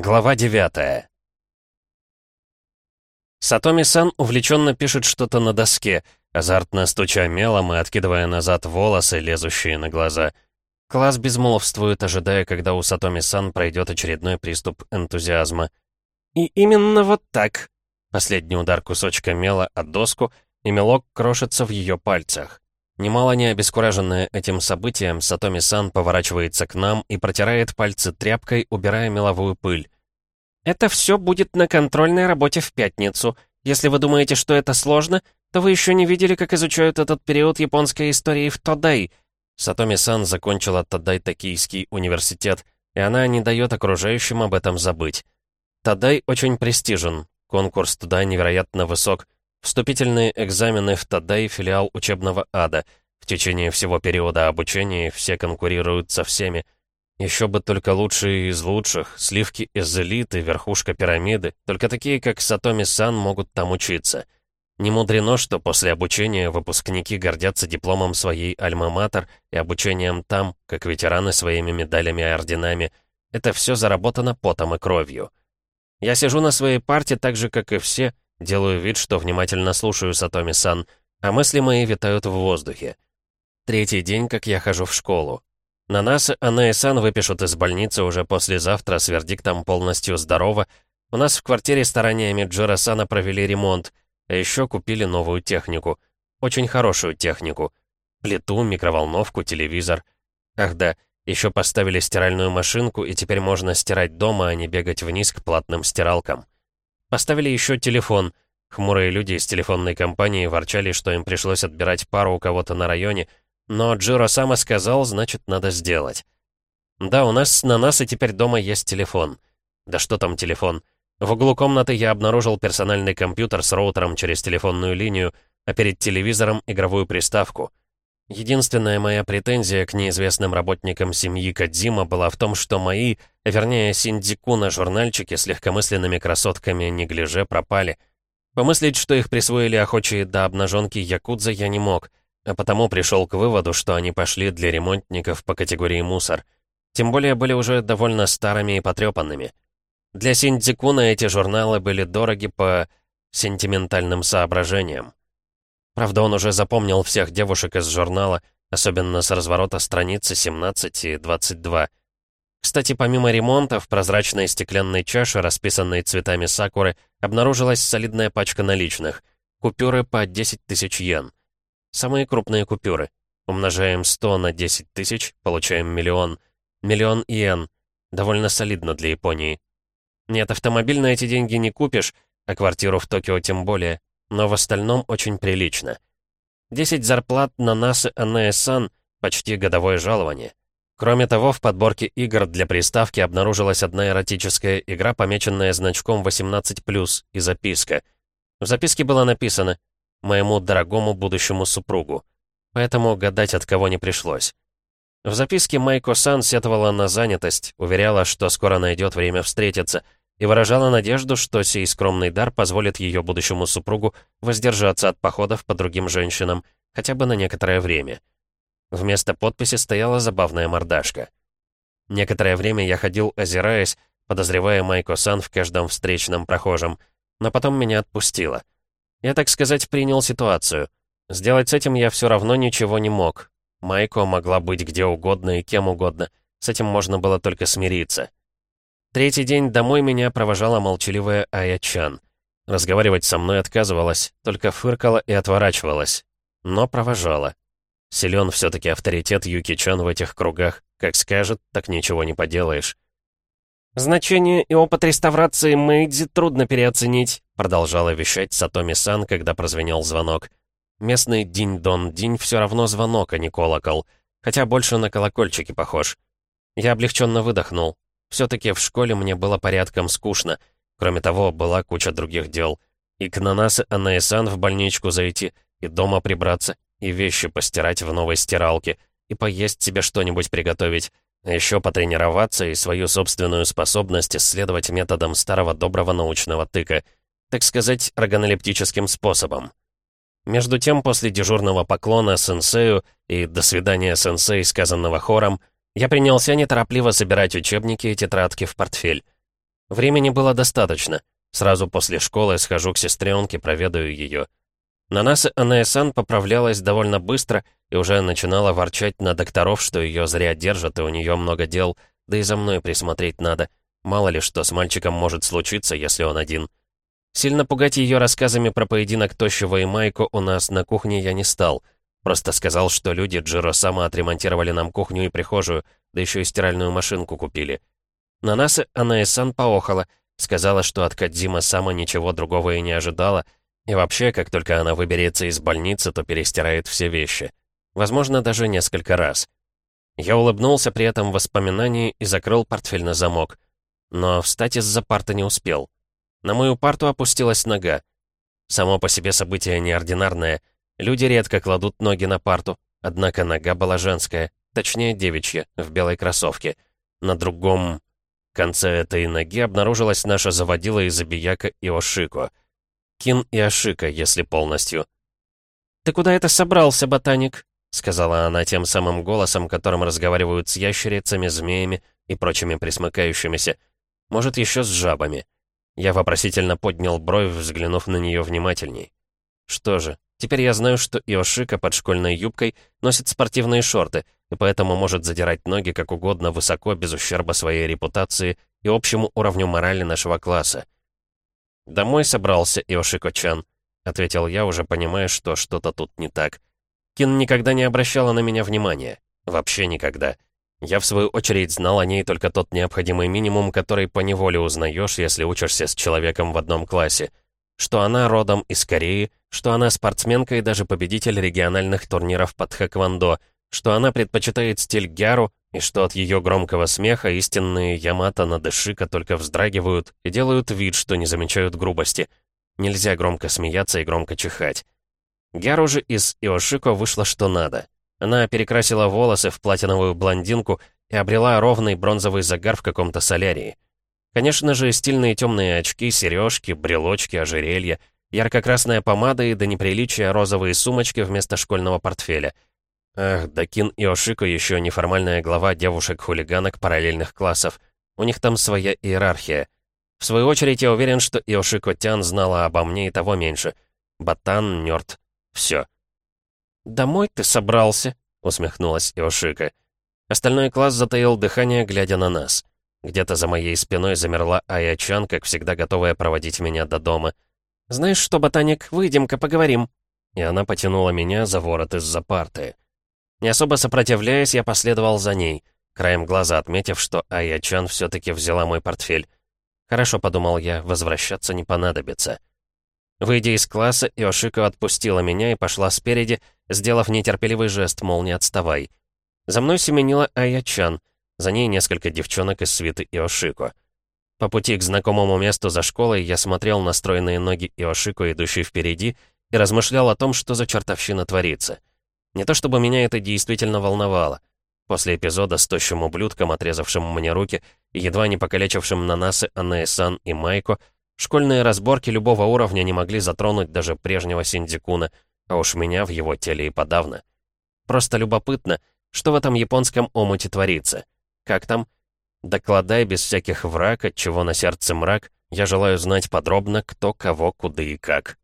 Глава 9 Сатоми-сан увлеченно пишет что-то на доске, азартно стуча мелом и откидывая назад волосы, лезущие на глаза. Класс безмолвствует, ожидая, когда у Сатоми-сан пройдет очередной приступ энтузиазма. И именно вот так. Последний удар кусочка мела от доску, и мелок крошится в ее пальцах. Немало не обескураженная этим событием, Сатоми-сан поворачивается к нам и протирает пальцы тряпкой, убирая меловую пыль. «Это все будет на контрольной работе в пятницу. Если вы думаете, что это сложно, то вы еще не видели, как изучают этот период японской истории в Тодай». Сатоми-сан закончила Тодай Токийский университет, и она не дает окружающим об этом забыть. Тодай очень престижен, конкурс туда невероятно высок — Вступительные экзамены в Тадай филиал учебного ада. В течение всего периода обучения все конкурируют со всеми. Еще бы только лучшие из лучших, сливки из элиты, верхушка пирамиды, только такие, как Сатоми-сан, могут там учиться. Не мудрено, что после обучения выпускники гордятся дипломом своей альма-матер и обучением там, как ветераны своими медалями и орденами. Это все заработано потом и кровью. Я сижу на своей парте так же, как и все, Делаю вид, что внимательно слушаю Сатоми-сан, а мысли мои витают в воздухе. Третий день, как я хожу в школу. На нас Анна и Сан выпишут из больницы уже послезавтра с вердиктом полностью здорово. У нас в квартире стараниями Джора Сана провели ремонт, а еще купили новую технику. Очень хорошую технику. Плиту, микроволновку, телевизор. Ах да, еще поставили стиральную машинку, и теперь можно стирать дома, а не бегать вниз к платным стиралкам. Поставили еще телефон. Хмурые люди из телефонной компании ворчали, что им пришлось отбирать пару у кого-то на районе, но Джиро сама сказал, значит, надо сделать. Да, у нас на нас и теперь дома есть телефон. Да что там телефон? В углу комнаты я обнаружил персональный компьютер с роутером через телефонную линию, а перед телевизором игровую приставку. Единственная моя претензия к неизвестным работникам семьи Кадзима была в том, что мои, вернее, Синдикуна журнальчики с легкомысленными красотками неглиже пропали. Помыслить, что их присвоили охочие до обнаженки якудза, я не мог, а потому пришел к выводу, что они пошли для ремонтников по категории мусор. Тем более были уже довольно старыми и потрепанными. Для Синдикуна эти журналы были дороги по сентиментальным соображениям. Правда, он уже запомнил всех девушек из журнала, особенно с разворота страницы 17 и 22. Кстати, помимо ремонта, в прозрачной стеклянной чаше, расписанной цветами сакуры, обнаружилась солидная пачка наличных. Купюры по 10 тысяч йен. Самые крупные купюры. Умножаем 100 на 10 тысяч, получаем миллион. Миллион йен. Довольно солидно для Японии. Нет, автомобиль на эти деньги не купишь, а квартиру в Токио тем более но в остальном очень прилично. 10 зарплат на нас и АНСАН — почти годовое жалование. Кроме того, в подборке игр для приставки обнаружилась одна эротическая игра, помеченная значком 18+, и записка. В записке было написано «Моему дорогому будущему супругу». Поэтому гадать от кого не пришлось. В записке Майко-сан сетовала на занятость, уверяла, что скоро найдет время встретиться — и выражала надежду, что сей скромный дар позволит ее будущему супругу воздержаться от походов по другим женщинам, хотя бы на некоторое время. Вместо подписи стояла забавная мордашка. Некоторое время я ходил, озираясь, подозревая Майко-сан в каждом встречном прохожем, но потом меня отпустило. Я, так сказать, принял ситуацию. Сделать с этим я все равно ничего не мог. Майко могла быть где угодно и кем угодно. С этим можно было только смириться. Третий день домой меня провожала молчаливая Ая-чан. Разговаривать со мной отказывалась, только фыркала и отворачивалась. Но провожала. Силен все-таки авторитет Юки-чан в этих кругах. Как скажет, так ничего не поделаешь. «Значение и опыт реставрации Мэйдзи трудно переоценить», продолжала вещать Сатоми-сан, когда прозвенел звонок. Местный динь-дон-динь все равно звонок, а не колокол. Хотя больше на колокольчики похож. Я облегченно выдохнул. Все-таки в школе мне было порядком скучно. Кроме того, была куча других дел. И к Нанас Анаэсан в больничку зайти, и дома прибраться, и вещи постирать в новой стиралке, и поесть себе что-нибудь приготовить, а еще потренироваться и свою собственную способность исследовать методом старого доброго научного тыка, так сказать, органолептическим способом. Между тем, после дежурного поклона сенсею и «до свидания, сенсей», сказанного хором, я принялся неторопливо собирать учебники и тетрадки в портфель. Времени было достаточно. Сразу после школы схожу к сестренке, проведаю ее. На нас Анаэсан поправлялась довольно быстро и уже начинала ворчать на докторов, что ее зря держат, и у нее много дел, да и за мной присмотреть надо. Мало ли что с мальчиком может случиться, если он один. Сильно пугать ее рассказами про поединок Тощего и Майку у нас на кухне я не стал. Просто сказал, что люди Джиро сама отремонтировали нам кухню и прихожую, да еще и стиральную машинку купили. На нас Анаэсан поохала, сказала, что от Кадзима Сама ничего другого и не ожидала, и вообще, как только она выберется из больницы, то перестирает все вещи. Возможно, даже несколько раз. Я улыбнулся при этом воспоминании и закрыл портфель на замок. Но встать из-за парты не успел. На мою парту опустилась нога. Само по себе событие неординарное. Люди редко кладут ноги на парту, однако нога была женская, точнее девичья, в белой кроссовке. На другом конце этой ноги обнаружилась наша заводила из забияка Иошико — Кин и Ашика, если полностью. «Ты куда это собрался, ботаник?» — сказала она тем самым голосом, которым разговаривают с ящерицами, змеями и прочими присмыкающимися. Может, еще с жабами. Я вопросительно поднял бровь, взглянув на нее внимательней. Что же, теперь я знаю, что Иошика под школьной юбкой носит спортивные шорты, и поэтому может задирать ноги как угодно высоко, без ущерба своей репутации и общему уровню морали нашего класса. «Домой собрался, Иошико-чан», — ответил я, уже понимая, что что-то тут не так. Кин никогда не обращала на меня внимания. Вообще никогда. Я, в свою очередь, знал о ней только тот необходимый минимум, который поневоле узнаешь, если учишься с человеком в одном классе. Что она родом из Кореи, что она спортсменка и даже победитель региональных турниров под хэквондо, что она предпочитает стиль гяру, и что от ее громкого смеха истинные Ямато Надышика только вздрагивают и делают вид, что не замечают грубости. Нельзя громко смеяться и громко чихать. Гяру же из Иошико вышло что надо. Она перекрасила волосы в платиновую блондинку и обрела ровный бронзовый загар в каком-то солярии. Конечно же, стильные темные очки, сережки, брелочки, ожерелья, ярко-красная помада и до неприличия розовые сумочки вместо школьного портфеля — Ах, Дакин и Ошико еще неформальная глава девушек-хулиганок параллельных классов. У них там своя иерархия. В свою очередь, я уверен, что Иошико Тян знала обо мне и того меньше. Батан, нёрд. Все. «Домой ты собрался?» — усмехнулась Иошика. Остальной класс затаил дыхание, глядя на нас. Где-то за моей спиной замерла Ая-чан, как всегда готовая проводить меня до дома. «Знаешь что, ботаник, выйдем-ка поговорим». И она потянула меня за ворот из-за парты. Не особо сопротивляясь, я последовал за ней, краем глаза отметив, что Ая-чан все-таки взяла мой портфель. Хорошо, подумал я, возвращаться не понадобится. Выйдя из класса, Иошико отпустила меня и пошла спереди, сделав нетерпеливый жест, мол, не отставай. За мной семенила Ая-чан, за ней несколько девчонок из свиты Иошико. По пути к знакомому месту за школой я смотрел на стройные ноги Иошико, идущей впереди, и размышлял о том, что за чертовщина творится. Не то чтобы меня это действительно волновало. После эпизода с тощим ублюдком, отрезавшим мне руки, и едва не покалечившим Нанасы, Анеэсан и Майко, школьные разборки любого уровня не могли затронуть даже прежнего Синдикуна, а уж меня в его теле и подавно. Просто любопытно, что в этом японском омуте творится. Как там? Докладай без всяких враг, от чего на сердце мрак, я желаю знать подробно, кто, кого, куда и как.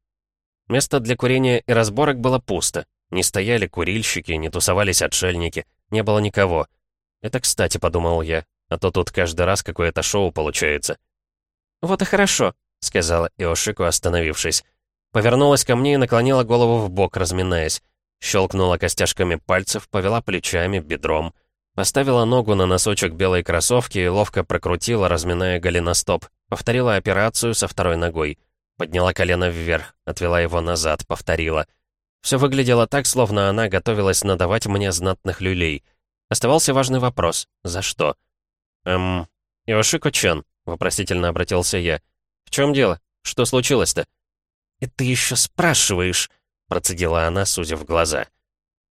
Место для курения и разборок было пусто. Не стояли курильщики, не тусовались отшельники, не было никого. Это кстати, подумал я, а то тут каждый раз какое-то шоу получается. «Вот и хорошо», — сказала Иошику, остановившись. Повернулась ко мне и наклонила голову в бок, разминаясь. Щелкнула костяшками пальцев, повела плечами, бедром. Поставила ногу на носочек белой кроссовки и ловко прокрутила, разминая голеностоп. Повторила операцию со второй ногой. Подняла колено вверх, отвела его назад, повторила — все выглядело так, словно она готовилась надавать мне знатных люлей. Оставался важный вопрос. За что? «Эм... Иошико-чан», — вопросительно обратился я. «В чем дело? Что случилось-то?» «И ты еще спрашиваешь?» — процедила она, сузив глаза.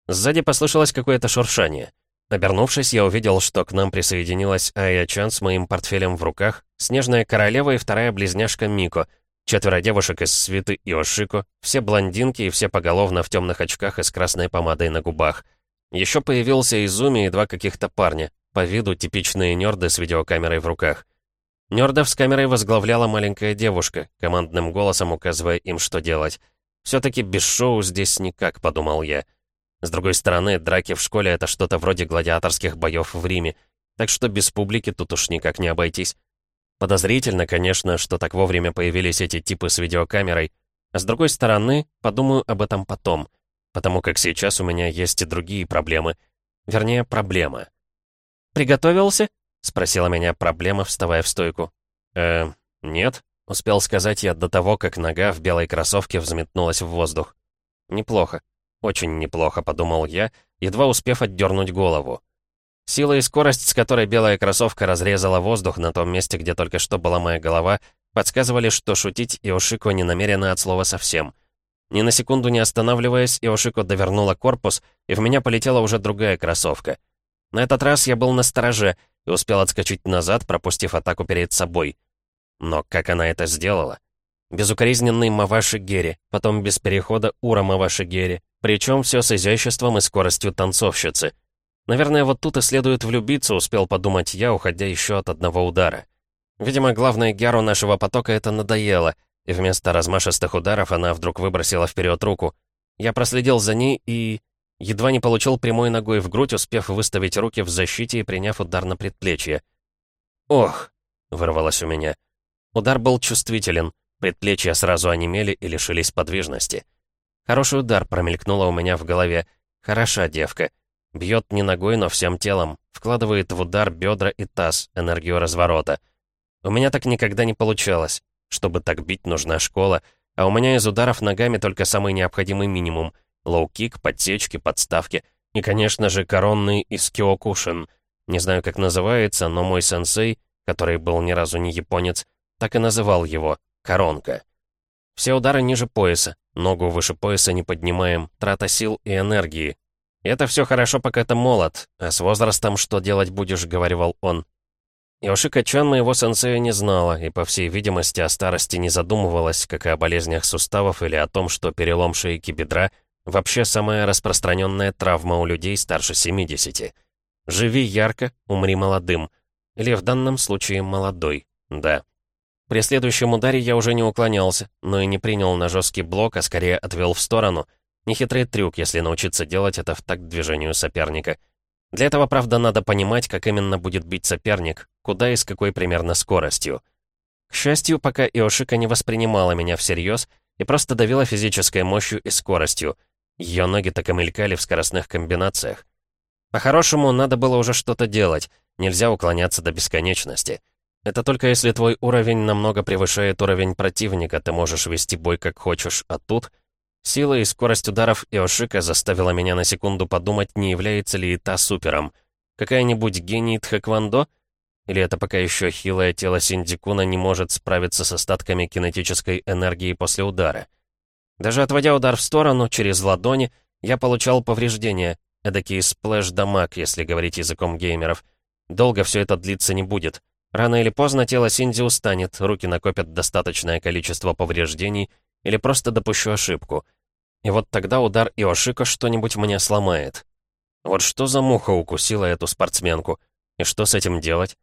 Сзади послышалось какое-то шуршание. Обернувшись, я увидел, что к нам присоединилась Ая-чан с моим портфелем в руках, Снежная Королева и вторая близняшка Мико — Четверо девушек из свиты Иошико, все блондинки и все поголовно в темных очках и с красной помадой на губах. Еще появился Изуми и два каких-то парня, по виду типичные нерды с видеокамерой в руках. Нёрдов с камерой возглавляла маленькая девушка, командным голосом указывая им, что делать. «Все-таки без шоу здесь никак», — подумал я. С другой стороны, драки в школе — это что-то вроде гладиаторских боев в Риме, так что без публики тут уж никак не обойтись. Подозрительно, конечно, что так вовремя появились эти типы с видеокамерой, а с другой стороны, подумаю об этом потом, потому как сейчас у меня есть и другие проблемы. Вернее, проблема. «Приготовился?» — спросила меня проблема, вставая в стойку. «Э, нет», — успел сказать я до того, как нога в белой кроссовке взметнулась в воздух. «Неплохо. Очень неплохо», — подумал я, едва успев отдернуть голову. Сила и скорость, с которой белая кроссовка разрезала воздух на том месте, где только что была моя голова, подсказывали, что шутить Иошико не намерена от слова совсем. Ни на секунду не останавливаясь, Иошико довернула корпус, и в меня полетела уже другая кроссовка. На этот раз я был на стороже — и успел отскочить назад, пропустив атаку перед собой. Но как она это сделала? Безукоризненный Маваши Герри, потом без перехода Ура Маваши Герри, причем все с изяществом и скоростью танцовщицы. Наверное, вот тут и следует влюбиться, успел подумать я, уходя еще от одного удара. Видимо, главное Геру нашего потока это надоело, и вместо размашистых ударов она вдруг выбросила вперед руку. Я проследил за ней и... Едва не получил прямой ногой в грудь, успев выставить руки в защите и приняв удар на предплечье. «Ох!» — вырвалось у меня. Удар был чувствителен, предплечья сразу онемели и лишились подвижности. Хороший удар промелькнуло у меня в голове. Хороша девка. Бьет не ногой, но всем телом. Вкладывает в удар бедра и таз, энергию разворота. У меня так никогда не получалось. Чтобы так бить, нужна школа, а у меня из ударов ногами только самый необходимый минимум — Лоу-кик, подсечки, подставки. И, конечно же, коронный из Киокушин. Не знаю, как называется, но мой сенсей, который был ни разу не японец, так и называл его «коронка». Все удары ниже пояса, ногу выше пояса не поднимаем, трата сил и энергии. Это все хорошо, пока ты молод, а с возрастом что делать будешь, говорил он. Иошика-чан моего сенсея не знала и, по всей видимости, о старости не задумывалась, как и о болезнях суставов или о том, что перелом шейки бедра Вообще самая распространенная травма у людей старше 70. Живи ярко, умри молодым. Или в данном случае молодой, да. При следующем ударе я уже не уклонялся, но и не принял на жесткий блок, а скорее отвел в сторону. Нехитрый трюк, если научиться делать это в такт движению соперника. Для этого, правда, надо понимать, как именно будет бить соперник, куда и с какой примерно скоростью. К счастью, пока Иошика не воспринимала меня всерьез и просто давила физической мощью и скоростью — ее ноги так и мелькали в скоростных комбинациях. По-хорошему, надо было уже что-то делать. Нельзя уклоняться до бесконечности. Это только если твой уровень намного превышает уровень противника, ты можешь вести бой как хочешь, а тут... Сила и скорость ударов Иошика заставила меня на секунду подумать, не является ли и та супером. Какая-нибудь гений Тхэквондо? Или это пока еще хилое тело Синдикуна не может справиться с остатками кинетической энергии после удара? Даже отводя удар в сторону, через ладони, я получал повреждения, эдакий splash damage, если говорить языком геймеров. Долго все это длиться не будет. Рано или поздно тело Синди устанет, руки накопят достаточное количество повреждений, или просто допущу ошибку. И вот тогда удар Иошика что-нибудь мне сломает. Вот что за муха укусила эту спортсменку? И что с этим делать?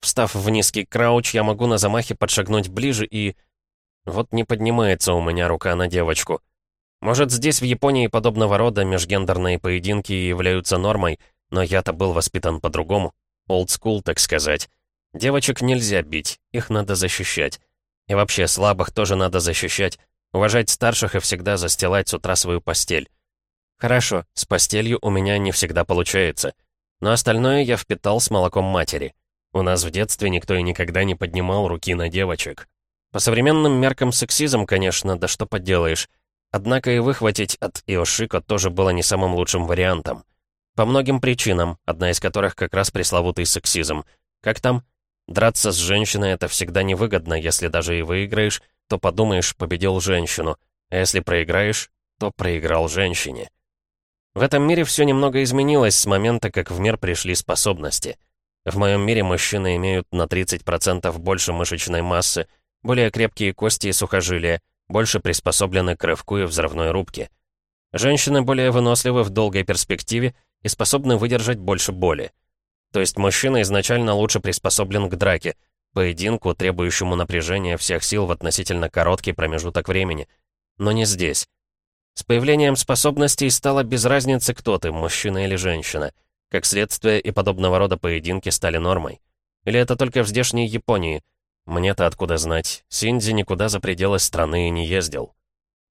Встав в низкий crouch, я могу на замахе подшагнуть ближе и... Вот не поднимается у меня рука на девочку. Может, здесь, в Японии, подобного рода межгендерные поединки являются нормой, но я-то был воспитан по-другому. School, так сказать. Девочек нельзя бить, их надо защищать. И вообще, слабых тоже надо защищать, уважать старших и всегда застилать с утра свою постель. Хорошо, с постелью у меня не всегда получается. Но остальное я впитал с молоком матери. У нас в детстве никто и никогда не поднимал руки на девочек. По современным меркам сексизм, конечно, да что поделаешь. Однако и выхватить от Иошико тоже было не самым лучшим вариантом. По многим причинам, одна из которых как раз пресловутый сексизм. Как там? Драться с женщиной это всегда невыгодно, если даже и выиграешь, то подумаешь, победил женщину, а если проиграешь, то проиграл женщине. В этом мире все немного изменилось с момента, как в мир пришли способности. В моем мире мужчины имеют на 30% больше мышечной массы, более крепкие кости и сухожилия, больше приспособлены к рывку и взрывной рубке. Женщины более выносливы в долгой перспективе и способны выдержать больше боли. То есть мужчина изначально лучше приспособлен к драке, поединку, требующему напряжения всех сил в относительно короткий промежуток времени. Но не здесь. С появлением способностей стало без разницы, кто ты, мужчина или женщина. Как следствие, и подобного рода поединки стали нормой. Или это только в здешней Японии? Мне-то откуда знать. Синдзи никуда за пределы страны не ездил.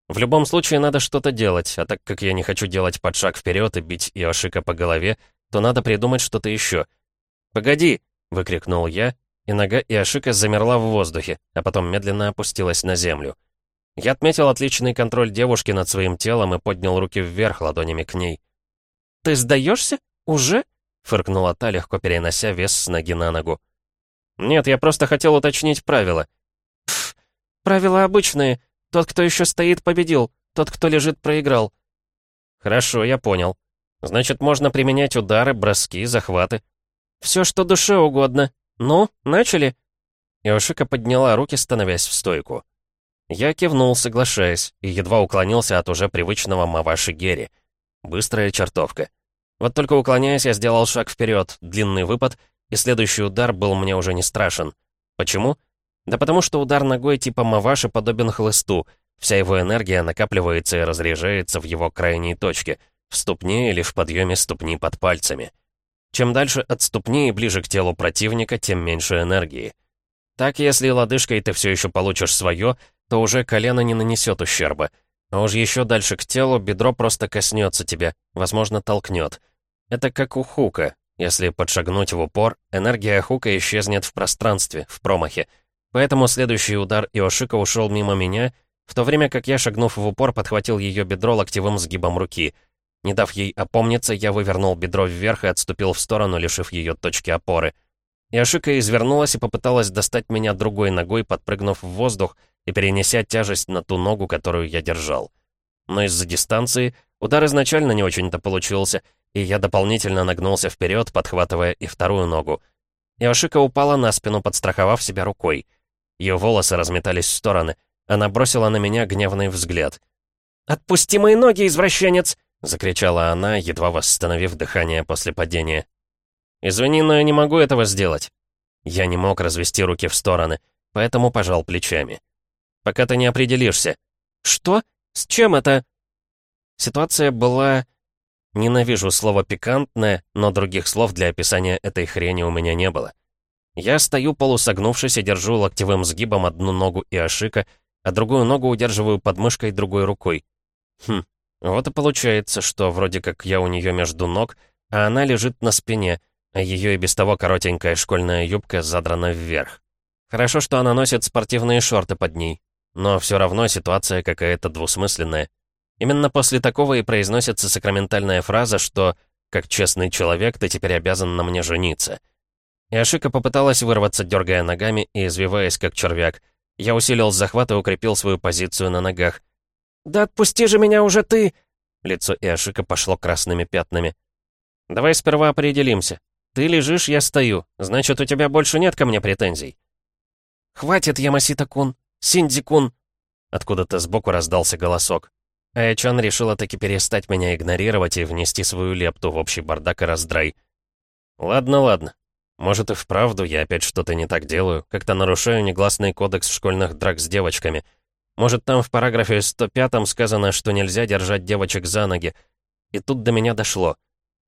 В любом случае надо что-то делать, а так как я не хочу делать под шаг вперед и бить Иошика по голове, то надо придумать что-то еще. «Погоди!» — выкрикнул я, и нога Иошика замерла в воздухе, а потом медленно опустилась на землю. Я отметил отличный контроль девушки над своим телом и поднял руки вверх ладонями к ней. «Ты сдаешься? Уже?» — фыркнула та, легко перенося вес с ноги на ногу. «Нет, я просто хотел уточнить правила». «Пф, правила обычные. Тот, кто еще стоит, победил. Тот, кто лежит, проиграл». «Хорошо, я понял. Значит, можно применять удары, броски, захваты». «Все, что душе угодно. Ну, начали?» Иошика подняла руки, становясь в стойку. Я кивнул, соглашаясь, и едва уклонился от уже привычного Маваши Герри. Быстрая чертовка. Вот только уклоняясь, я сделал шаг вперед, длинный выпад, и следующий удар был мне уже не страшен. Почему? Да потому что удар ногой типа Маваши подобен хлысту. Вся его энергия накапливается и разряжается в его крайней точке, в ступне или в подъеме ступни под пальцами. Чем дальше от ступни и ближе к телу противника, тем меньше энергии. Так, если лодыжкой ты все еще получишь свое, то уже колено не нанесет ущерба. А уж еще дальше к телу бедро просто коснется тебя, возможно, толкнет. Это как у хука. Если подшагнуть в упор, энергия хука исчезнет в пространстве, в промахе. Поэтому следующий удар Иошика ушел мимо меня, в то время как я, шагнув в упор, подхватил ее бедро локтевым сгибом руки. Не дав ей опомниться, я вывернул бедро вверх и отступил в сторону, лишив ее точки опоры. Иошика извернулась и попыталась достать меня другой ногой, подпрыгнув в воздух и перенеся тяжесть на ту ногу, которую я держал. Но из-за дистанции удар изначально не очень-то получился, и я дополнительно нагнулся вперед, подхватывая и вторую ногу. Иошика упала на спину, подстраховав себя рукой. Ее волосы разметались в стороны. Она бросила на меня гневный взгляд. «Отпусти мои ноги, извращенец!» — закричала она, едва восстановив дыхание после падения. «Извини, но я не могу этого сделать». Я не мог развести руки в стороны, поэтому пожал плечами. «Пока ты не определишься». «Что? С чем это?» Ситуация была... Ненавижу слово «пикантное», но других слов для описания этой хрени у меня не было. Я стою полусогнувшись и держу локтевым сгибом одну ногу и ошика, а другую ногу удерживаю подмышкой другой рукой. Хм, вот и получается, что вроде как я у нее между ног, а она лежит на спине, а ее и без того коротенькая школьная юбка задрана вверх. Хорошо, что она носит спортивные шорты под ней, но все равно ситуация какая-то двусмысленная. Именно после такого и произносится сакраментальная фраза, что «как честный человек, ты теперь обязан на мне жениться». Яшика попыталась вырваться, дергая ногами и извиваясь, как червяк. Я усилил захват и укрепил свою позицию на ногах. «Да отпусти же меня уже ты!» Лицо Иошика пошло красными пятнами. «Давай сперва определимся. Ты лежишь, я стою. Значит, у тебя больше нет ко мне претензий». «Хватит, Ямасита-кун! Синди-кун!» Откуда-то сбоку раздался голосок. Аячан решила таки перестать меня игнорировать и внести свою лепту в общий бардак и раздрай. «Ладно, ладно. Может и вправду я опять что-то не так делаю, как-то нарушаю негласный кодекс школьных драк с девочками». Может, там в параграфе 105 сказано, что нельзя держать девочек за ноги. И тут до меня дошло.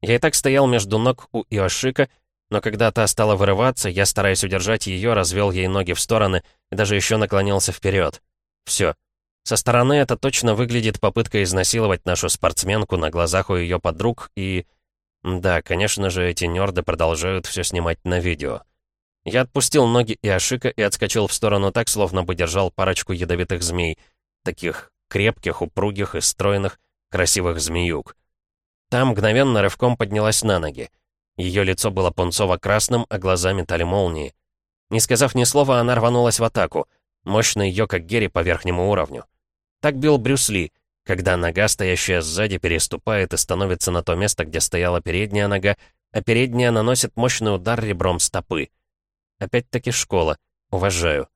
Я и так стоял между ног у Иошика, но когда та стала вырываться, я, стараясь удержать ее, развел ей ноги в стороны и даже еще наклонился вперед. Все. Со стороны это точно выглядит попыткой изнасиловать нашу спортсменку на глазах у ее подруг и... Да, конечно же, эти нерды продолжают все снимать на видео. Я отпустил ноги и Ашика и отскочил в сторону так, словно бы держал парочку ядовитых змей. Таких крепких, упругих и стройных, красивых змеюк. Там мгновенно рывком поднялась на ноги. Ее лицо было пунцово-красным, а глаза метали молнии. Не сказав ни слова, она рванулась в атаку. Мощный как Герри по верхнему уровню. Так бил Брюс Ли, когда нога, стоящая сзади, переступает и становится на то место, где стояла передняя нога, а передняя наносит мощный удар ребром стопы. Опять-таки школа. Уважаю.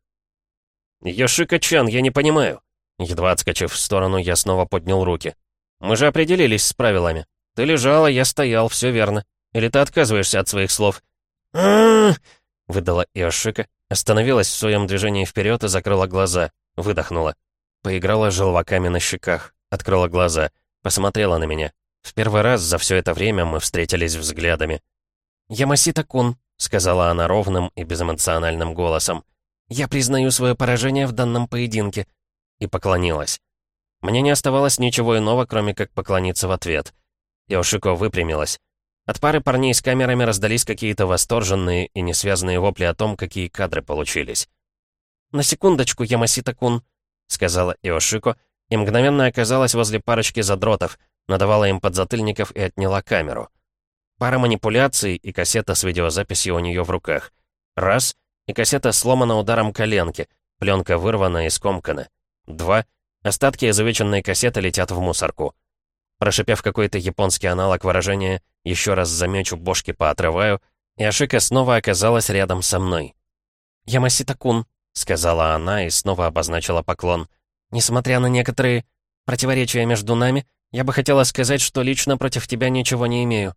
«Йошика-чан, я не понимаю». Едва отскочив в сторону, я снова поднял руки. «Мы же определились с правилами. Ты лежала, я стоял, все верно. Или ты отказываешься от своих слов?» Выдала Иошика, Остановилась в своем движении вперед и закрыла глаза. Выдохнула. Поиграла желваками на щеках. Открыла глаза. Посмотрела на меня. В первый раз за все это время мы встретились взглядами. «Ямасита-кун», — сказала она ровным и безэмоциональным голосом. «Я признаю свое поражение в данном поединке». И поклонилась. Мне не оставалось ничего иного, кроме как поклониться в ответ. Йошико выпрямилась. От пары парней с камерами раздались какие-то восторженные и несвязанные вопли о том, какие кадры получились. «На секундочку, Ямасита-кун», — сказала Иошико, и мгновенно оказалась возле парочки задротов, надавала им подзатыльников и отняла камеру. Пара манипуляций и кассета с видеозаписью у нее в руках. Раз — и кассета сломана ударом коленки, пленка вырвана и скомкана. Два — остатки изувеченной кассеты летят в мусорку. Прошипев какой-то японский аналог выражения «еще раз замечу, бошки поотрываю», Яшика снова оказалась рядом со мной. «Ямасита-кун», — сказала она и снова обозначила поклон. «Несмотря на некоторые противоречия между нами, я бы хотела сказать, что лично против тебя ничего не имею».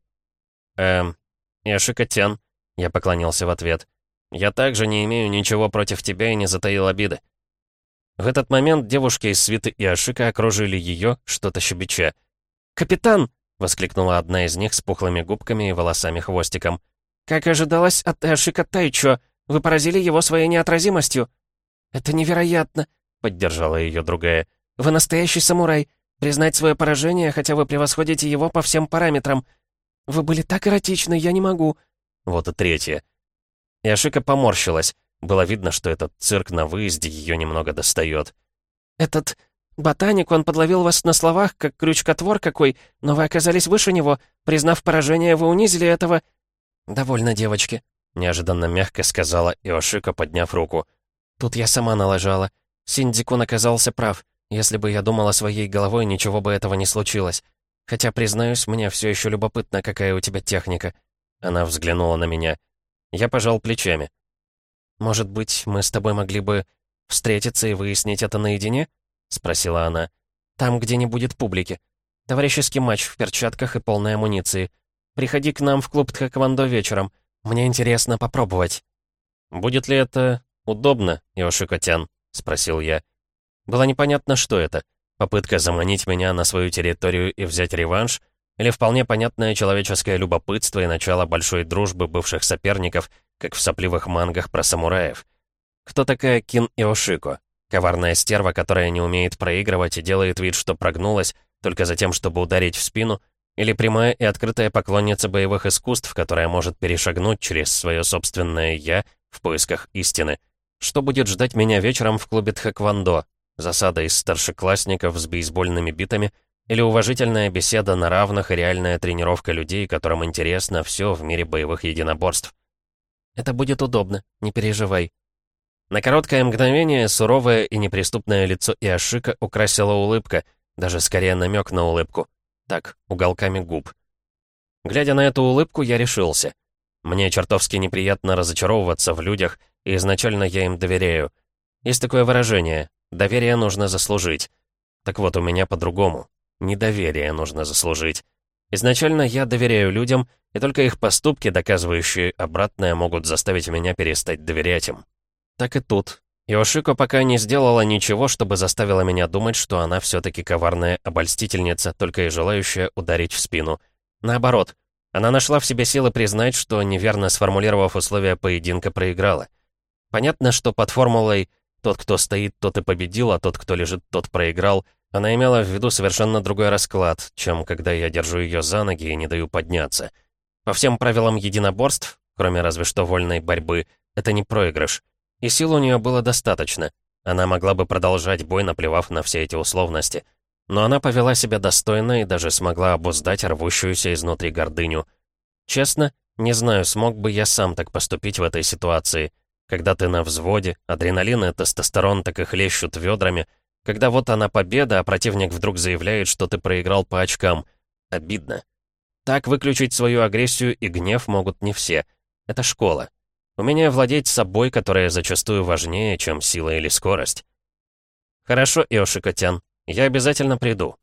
«Эм, Яшика-тян», — я поклонился в ответ. «Я также не имею ничего против тебя и не затаил обиды». В этот момент девушки из свиты Иошика окружили ее, что-то щебеча. «Капитан!» — воскликнула одна из них с пухлыми губками и волосами-хвостиком. «Как ожидалось от Эшика Тайчо, вы поразили его своей неотразимостью». «Это невероятно!» — поддержала ее другая. «Вы настоящий самурай. Признать свое поражение, хотя вы превосходите его по всем параметрам. Вы были так эротичны, я не могу». Вот и третья. Яшика поморщилась. Было видно, что этот цирк на выезде ее немного достает. «Этот «Ботаник, он подловил вас на словах, как крючкотвор какой, но вы оказались выше него. Признав поражение, вы унизили этого...» «Довольно, девочки», — неожиданно мягко сказала Иошика, подняв руку. «Тут я сама налажала. Синдикун оказался прав. Если бы я думала своей головой, ничего бы этого не случилось. Хотя, признаюсь, мне все еще любопытно, какая у тебя техника». Она взглянула на меня. Я пожал плечами. «Может быть, мы с тобой могли бы встретиться и выяснить это наедине?» — спросила она. «Там, где не будет публики. Товарищеский матч в перчатках и полной амуниции. Приходи к нам в клуб Тхэквондо вечером. Мне интересно попробовать». «Будет ли это удобно, Иошикотян?» — спросил я. Было непонятно, что это. Попытка заманить меня на свою территорию и взять реванш, или вполне понятное человеческое любопытство и начало большой дружбы бывших соперников, как в сопливых мангах про самураев. Кто такая Кин Иошико? Коварная стерва, которая не умеет проигрывать и делает вид, что прогнулась, только за тем, чтобы ударить в спину, или прямая и открытая поклонница боевых искусств, которая может перешагнуть через свое собственное «я» в поисках истины. Что будет ждать меня вечером в клубе Тхэквондо? Засада из старшеклассников с бейсбольными битами или уважительная беседа на равных и реальная тренировка людей, которым интересно все в мире боевых единоборств? «Это будет удобно, не переживай», на короткое мгновение суровое и неприступное лицо Иошика украсила улыбка, даже скорее намек на улыбку. Так, уголками губ. Глядя на эту улыбку, я решился. Мне чертовски неприятно разочаровываться в людях, и изначально я им доверяю. Есть такое выражение «доверие нужно заслужить». Так вот, у меня по-другому. Недоверие нужно заслужить. Изначально я доверяю людям, и только их поступки, доказывающие обратное, могут заставить меня перестать доверять им. Так и тут. Иошико пока не сделала ничего, чтобы заставила меня думать, что она все-таки коварная обольстительница, только и желающая ударить в спину. Наоборот, она нашла в себе силы признать, что, неверно сформулировав условия поединка, проиграла. Понятно, что под формулой «тот, кто стоит, тот и победил, а тот, кто лежит, тот проиграл», она имела в виду совершенно другой расклад, чем когда я держу ее за ноги и не даю подняться. По всем правилам единоборств, кроме разве что вольной борьбы, это не проигрыш. И сил у нее было достаточно. Она могла бы продолжать бой, наплевав на все эти условности. Но она повела себя достойно и даже смогла обуздать рвущуюся изнутри гордыню. Честно, не знаю, смог бы я сам так поступить в этой ситуации. Когда ты на взводе, адреналин и тестостерон так и хлещут ведрами, когда вот она победа, а противник вдруг заявляет, что ты проиграл по очкам. Обидно. Так выключить свою агрессию и гнев могут не все. Это школа. Умение владеть собой, которое зачастую важнее, чем сила или скорость. Хорошо, Иошикотян, я обязательно приду.